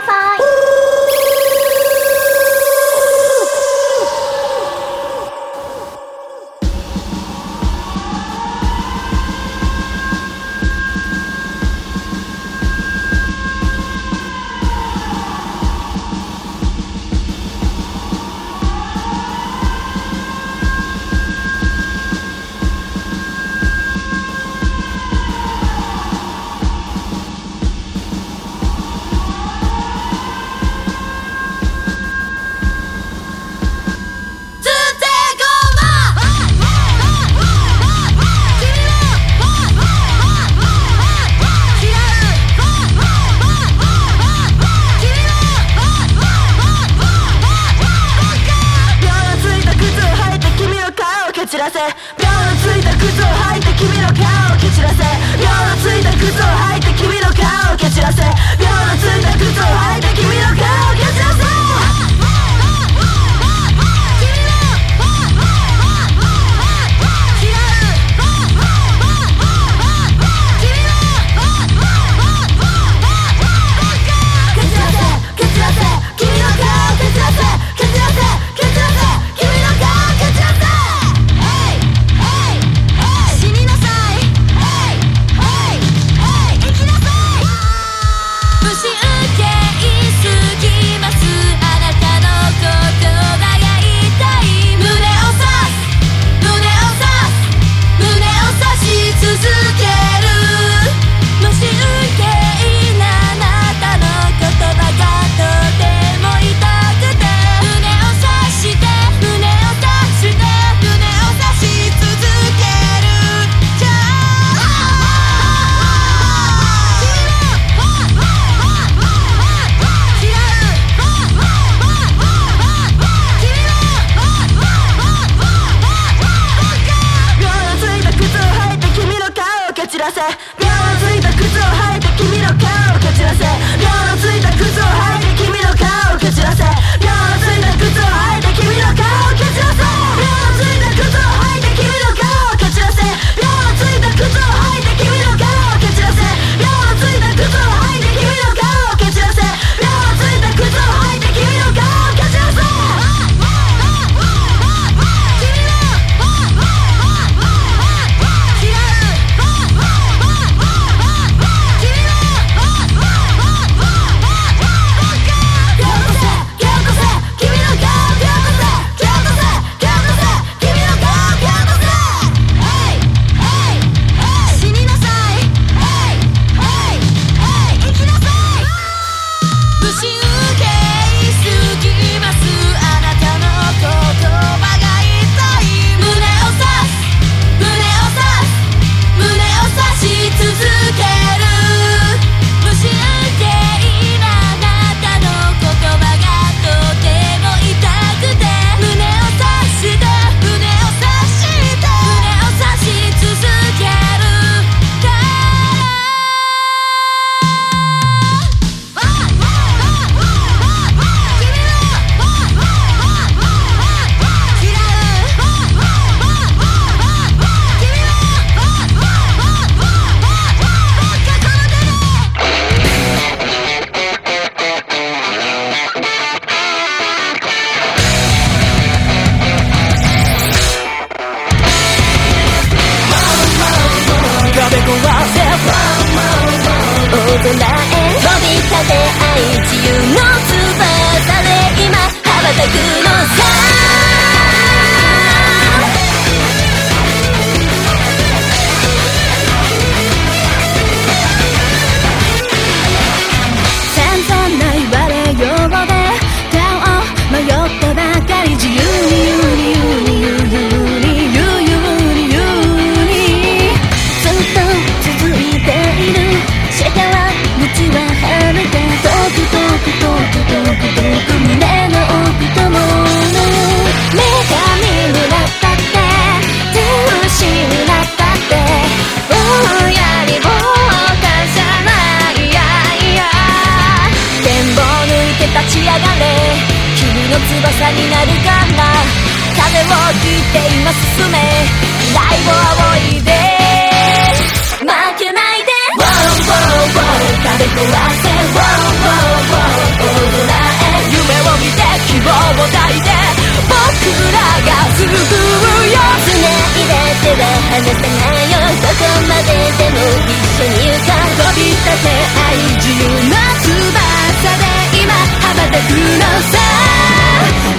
ださい。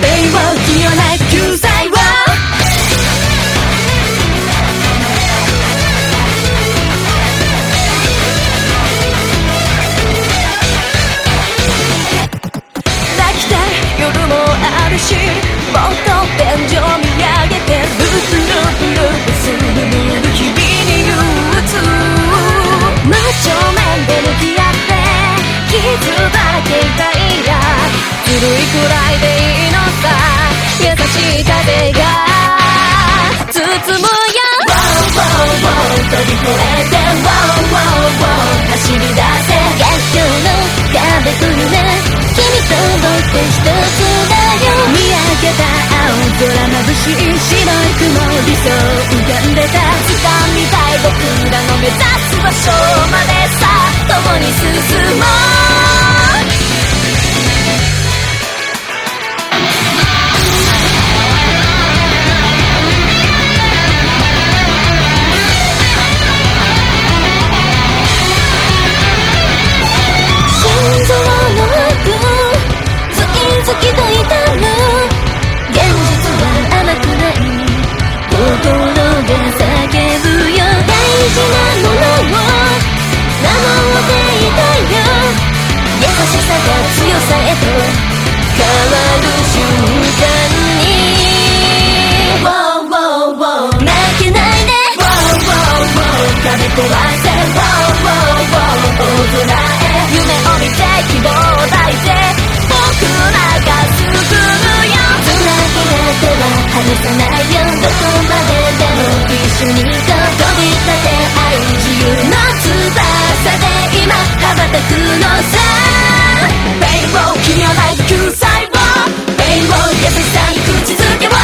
Baby, you're like you ないでいいのさ優しい風が包むよ Wow wow 飛び越えて Wow wow 走り出せ月曜の壁クル君と僕一つだよ見上げた青空眩しい白い雲理想浮かんでた掴みたい僕らの目指す場所までさ共に進もうしさが強さへと変わる瞬間に wow, wow, wow 負けないで wow, wow, wow 壁壊せ。wow, wow, wow 大空へ夢を見て希望を抱いて。僕らが救うよ空開けては離さないよ。どこまででも一緒に行こう飛び立て愛自由の翼で今。くレインボー君はまず救済を。レインボー優しさに口づけを。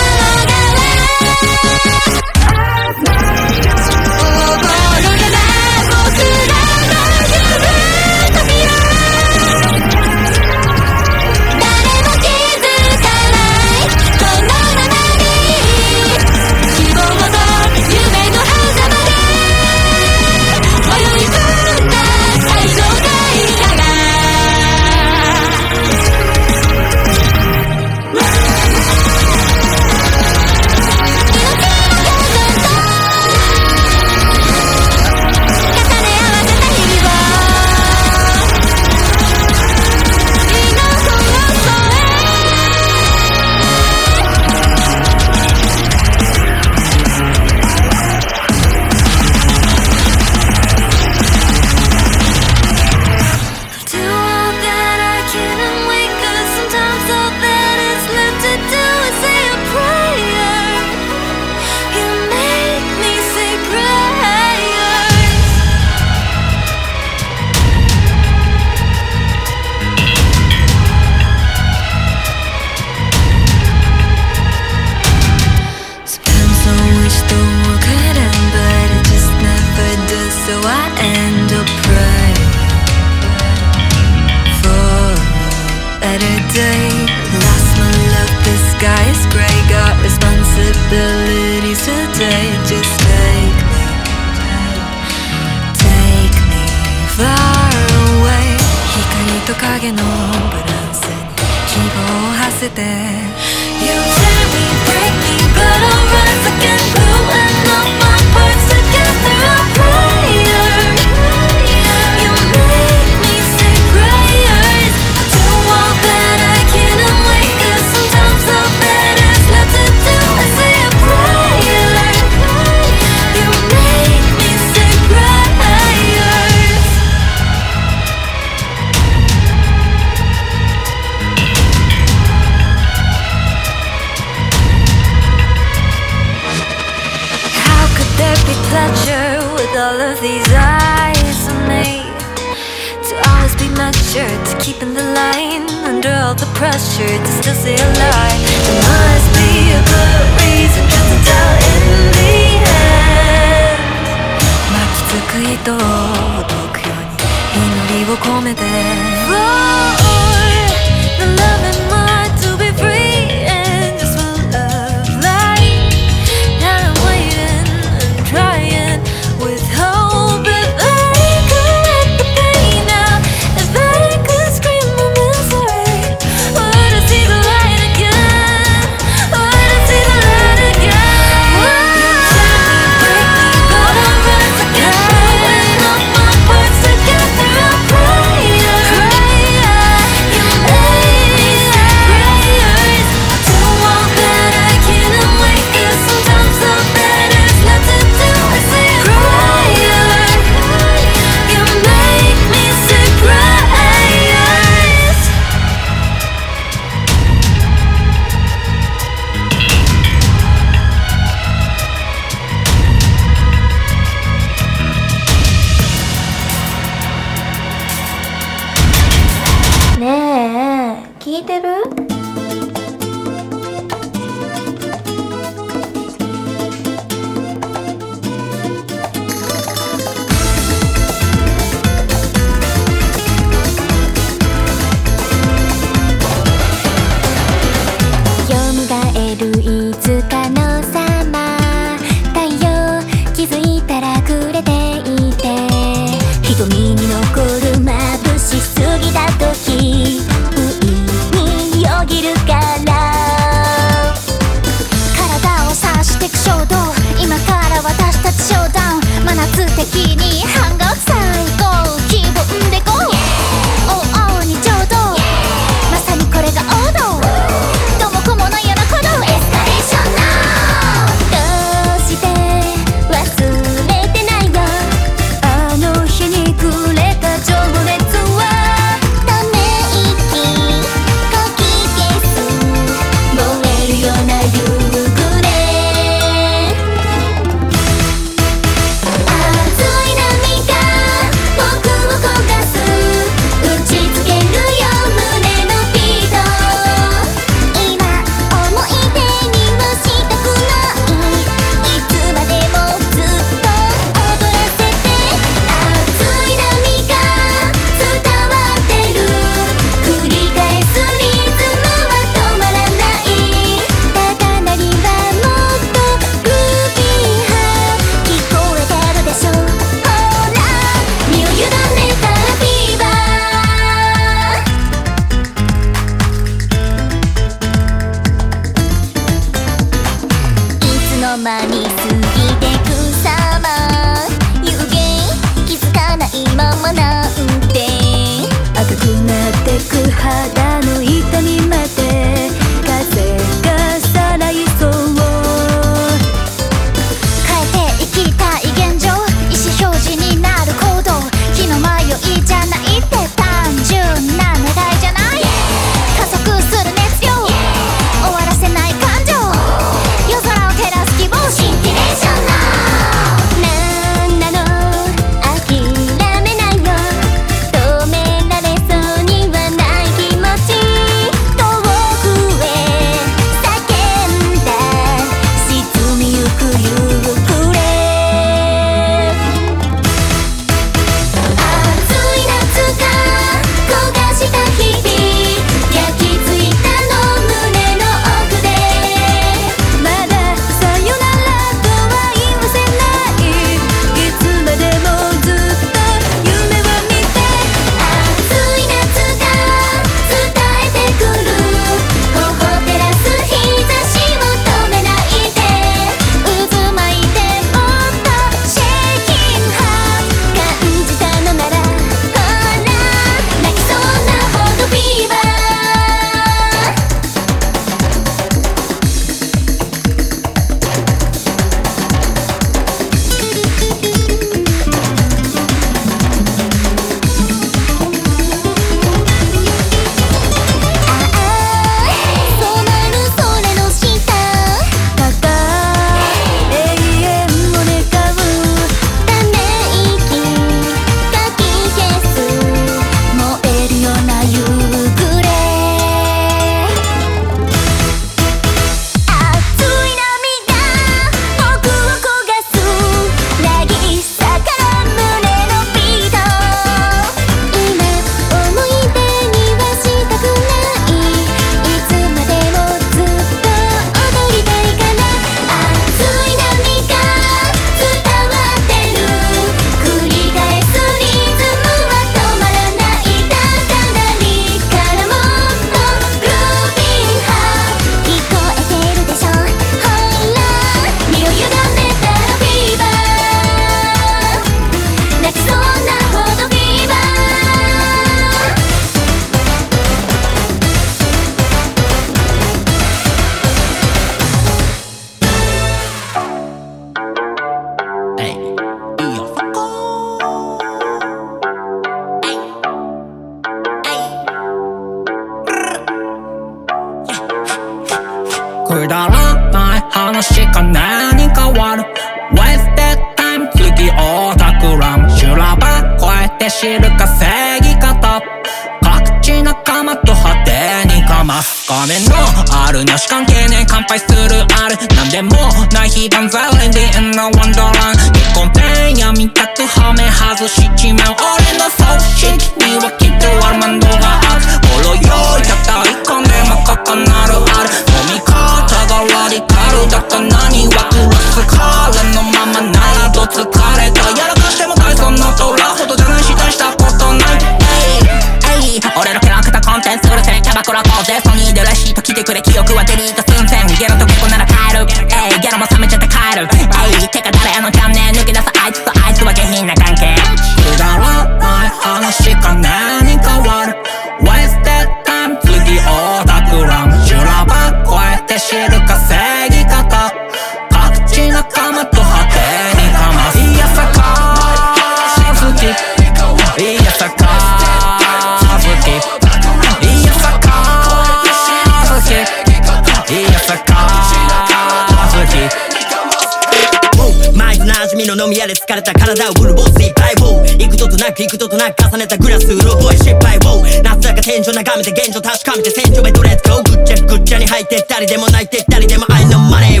飲み屋で疲れた体をブルボス一杯を幾度となく幾度となく重ねたグラスうろ覚え失敗を夏中天井眺めて現状確かめて戦場へとレッツゴーぐっちゃぐっちゃに入ってったりでも泣いてったりでも I know money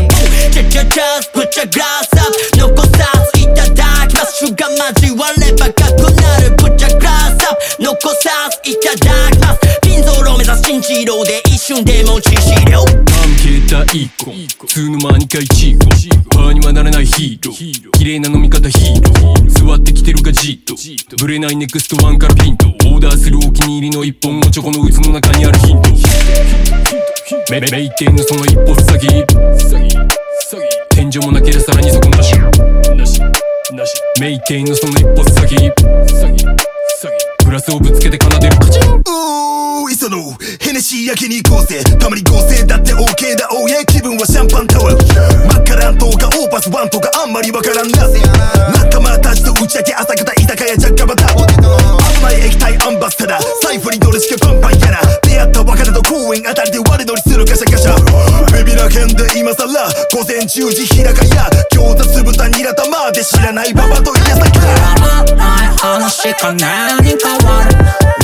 チャチャチャスプチャグラスアップ残さずいただきます主が交わればかくなるプチャグラスアップ残さずいただきます。ピンゾールを目指す新治療で一瞬でも致死量携帯一個。通の間にか一個。パーにはならないヒーロー。綺麗な飲み方ヒーロー。座ってきてるがじっと。ブレないネクストワンからピント。オーダーするお気に入りの一本もチョコの渦の中にあるヒント。めめめいてんのその一歩先。天井もなけりゃさらにそこなし。なし。なしめいてんのその一歩先グラスをぶつけて奏でるカチンおー磯野ヘネシー焼きに行こうぜたまに合成だって OK だおや気分はシャンパンタワーマッカランとかオーパスワンとかあん。まりわからんな仲間たちと打ち明け朝方。居酒屋じゃがまた危ない液体アンバスタダ財布にドル式パンパンやな出会った若手と公園あたりで割り乗りするガシャガシャ。ベビラ県で今さら午前10時日高屋餃子酢豚ニラ玉で知らないババといやさか。らない話か何かわる。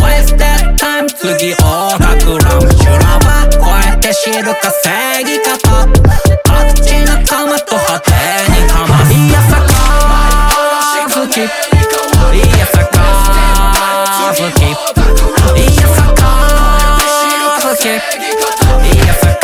Wasted time 次オタクラム修羅場越えて知る稼ぎ方。各地仲間と派手にかます。いやさか。好きいやさか。好き好きいやさ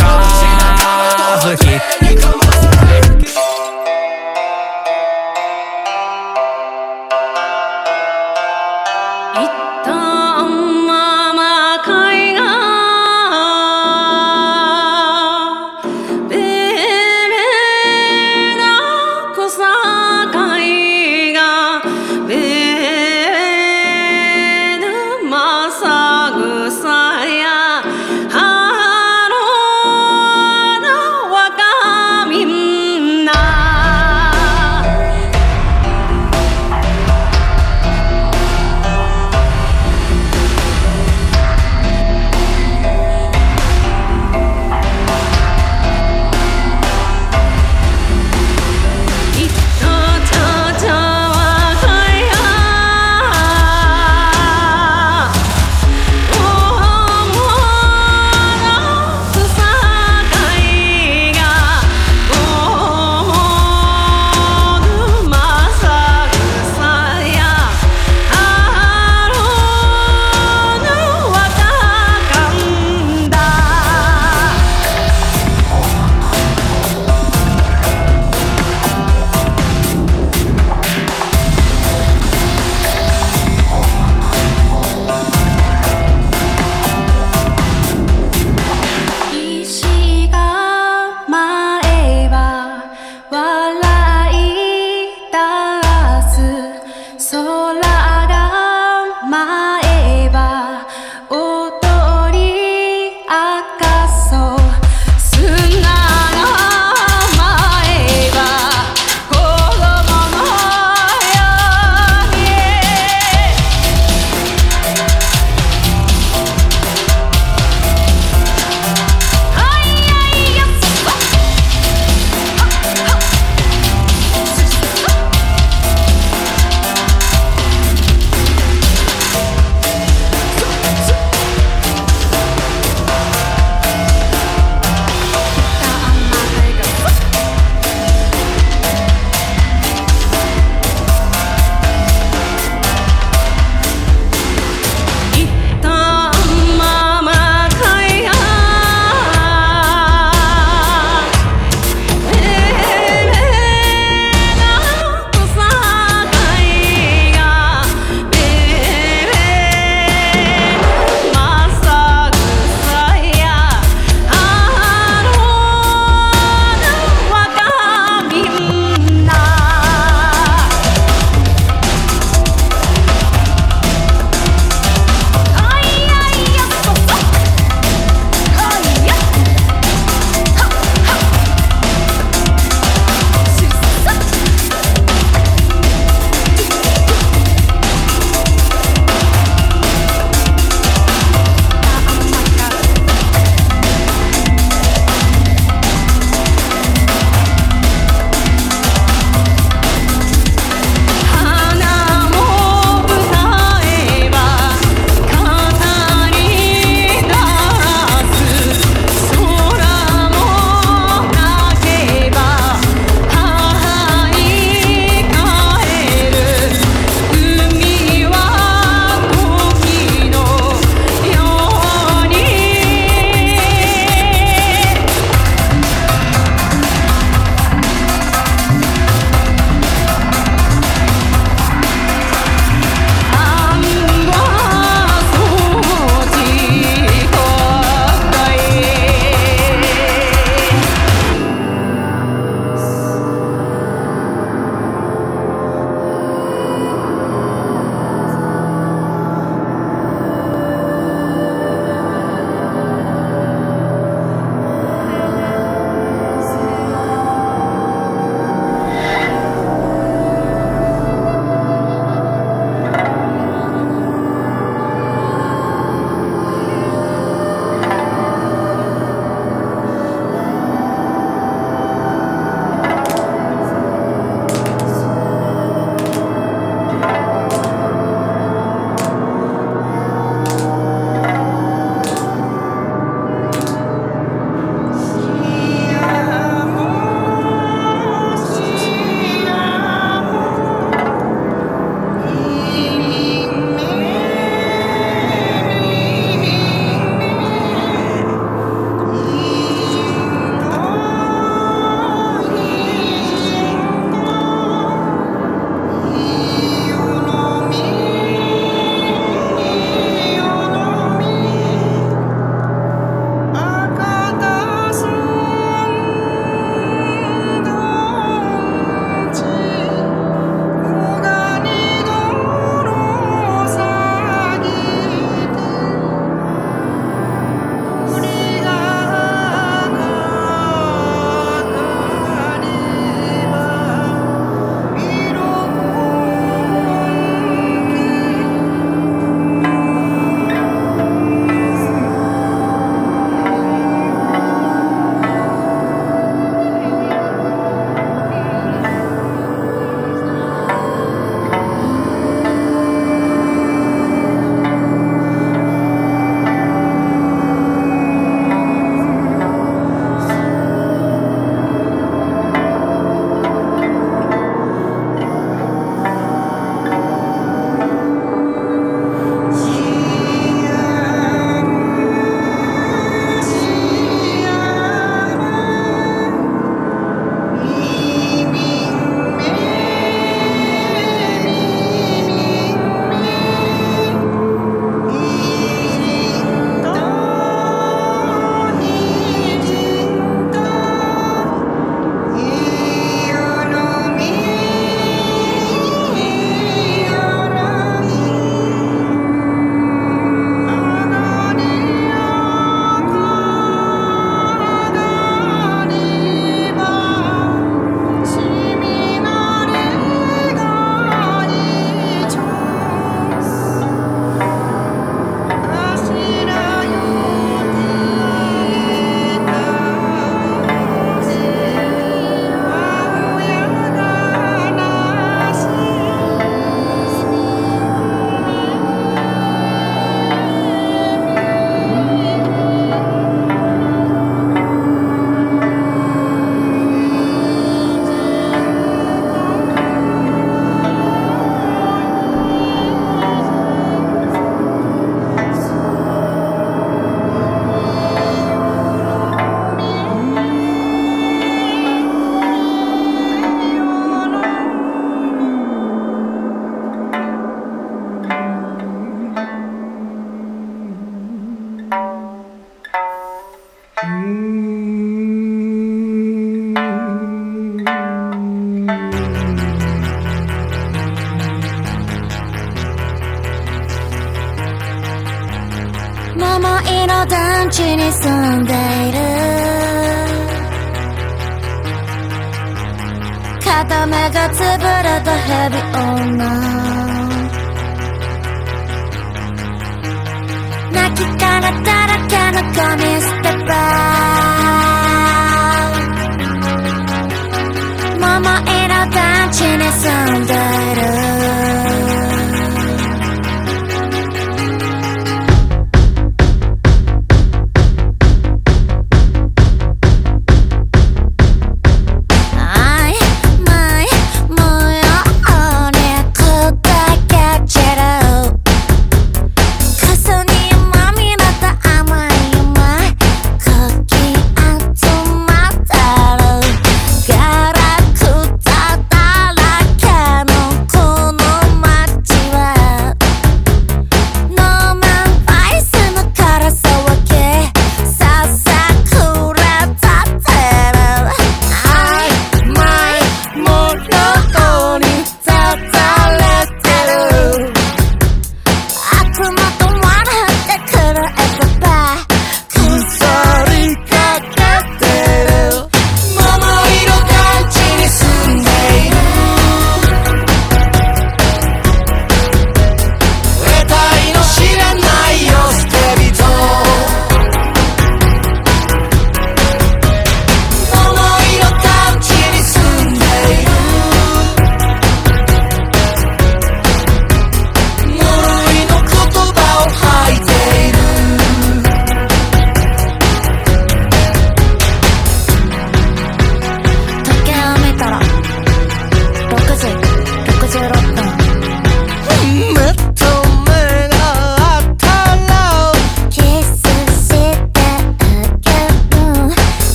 けの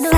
no.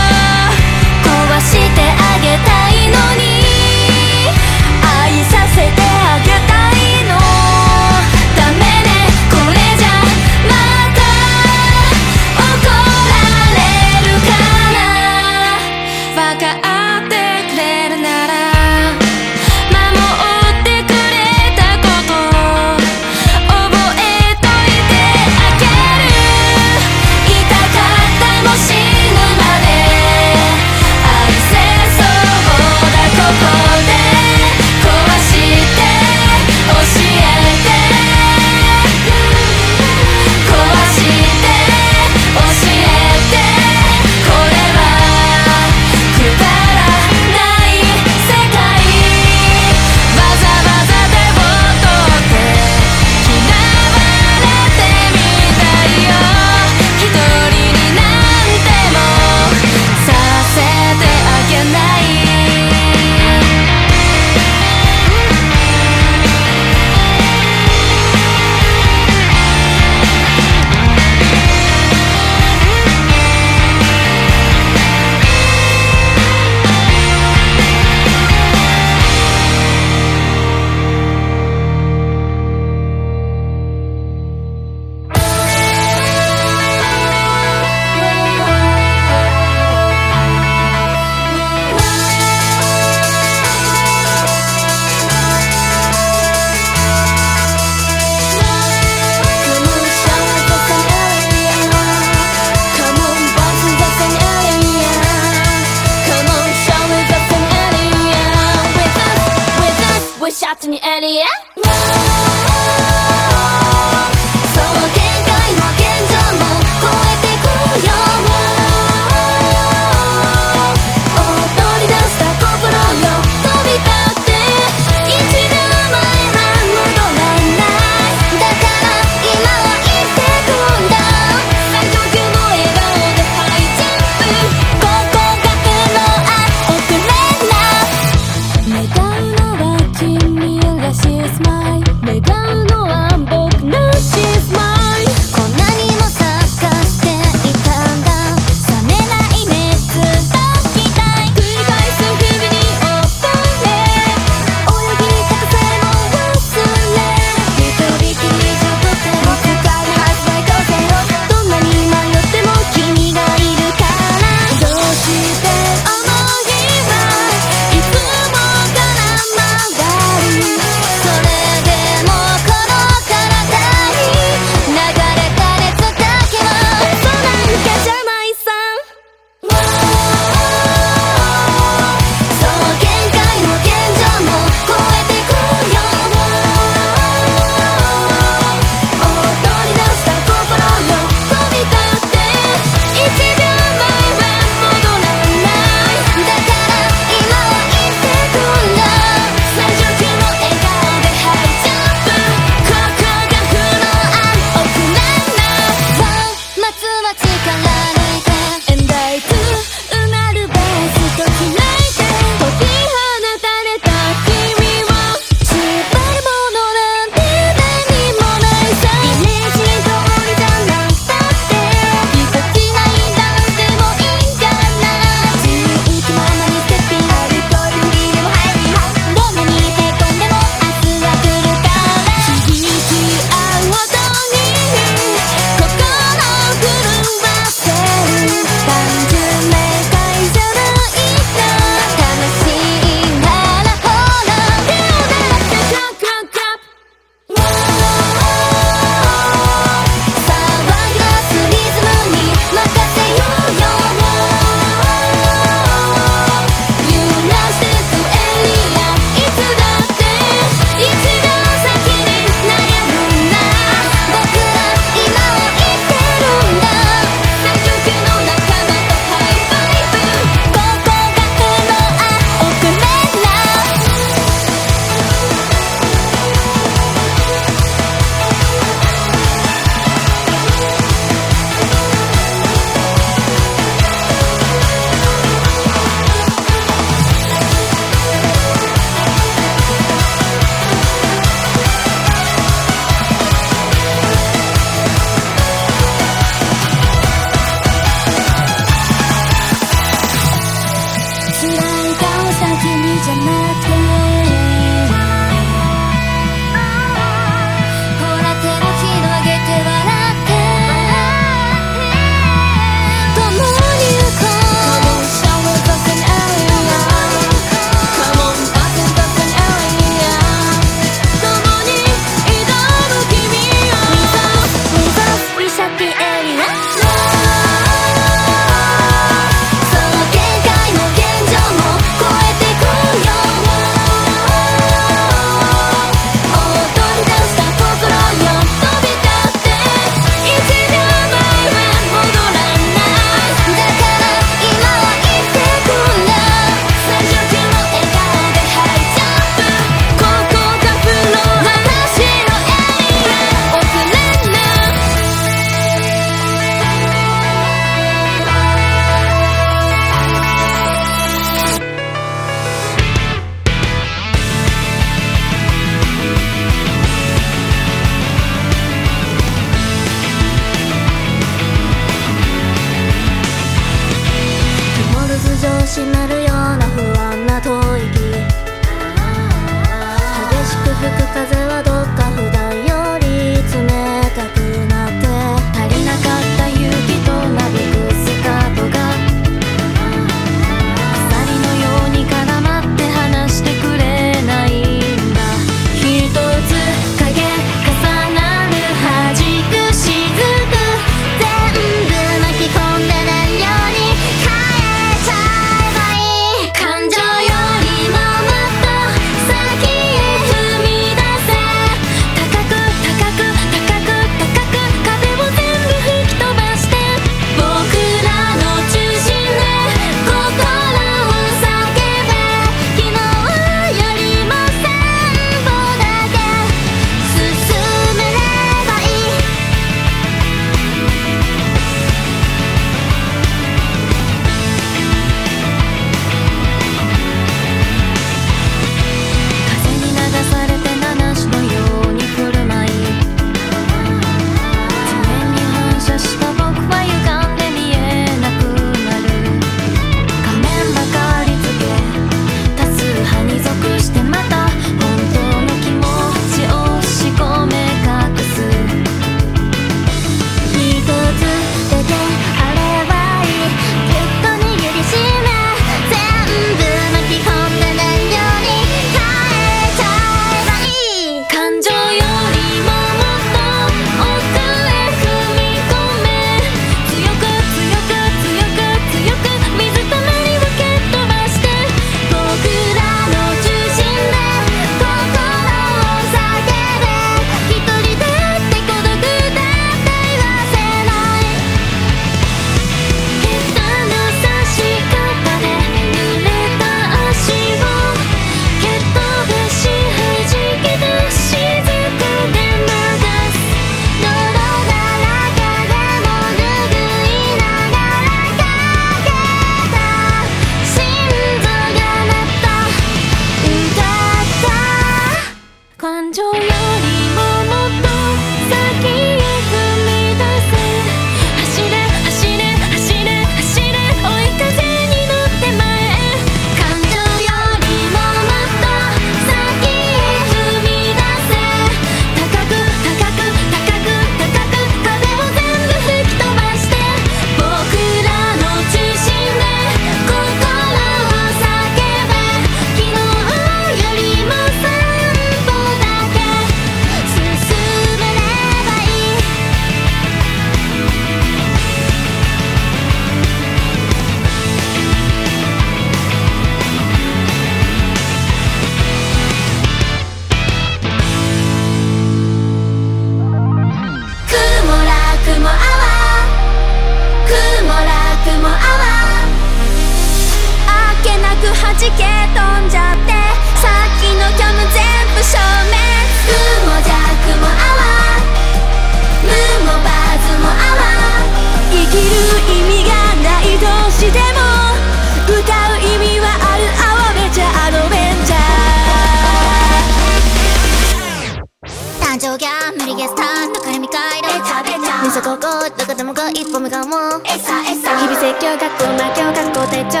がでもが一歩目がも。うエサエサ。日々説教学校魔教学校手帳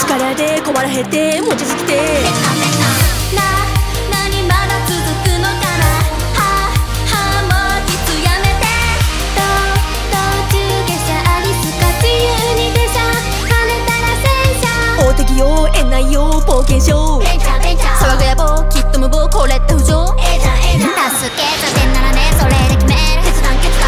疲れで困らへって文字好きな何まだ続くのかな。ははもうつやめて。と途中下車アリスか自由に下車跳ねたら戦車。大敵よ縁内よ冒険症ペンチャーベンチャー。騒ぐ野望きっと無謀これって不条助けたて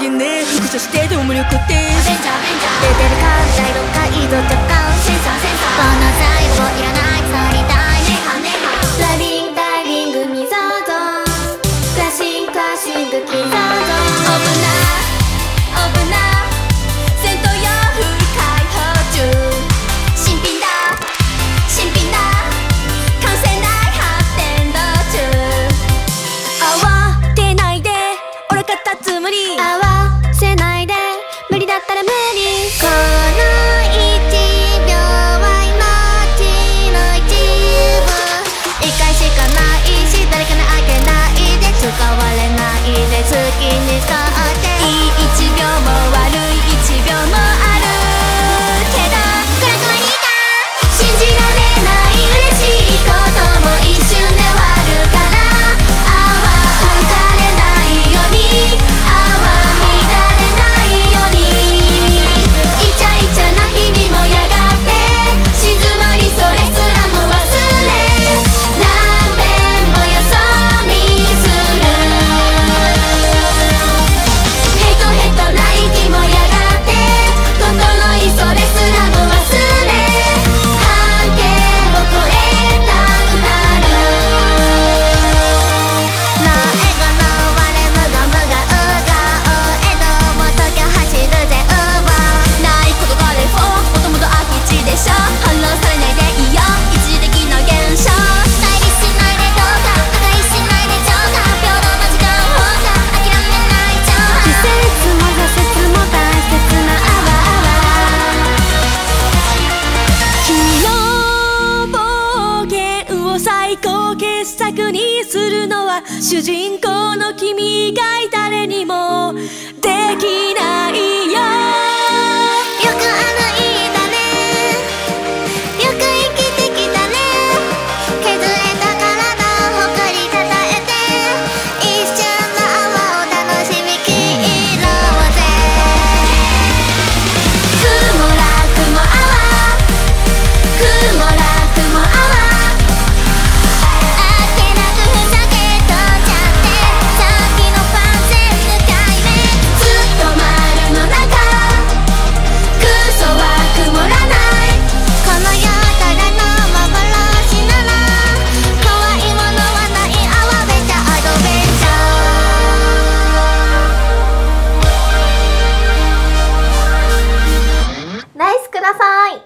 副ね復写してどうも旅行ですレベル感第6回度着艦センサーセンサーこの細胞いらない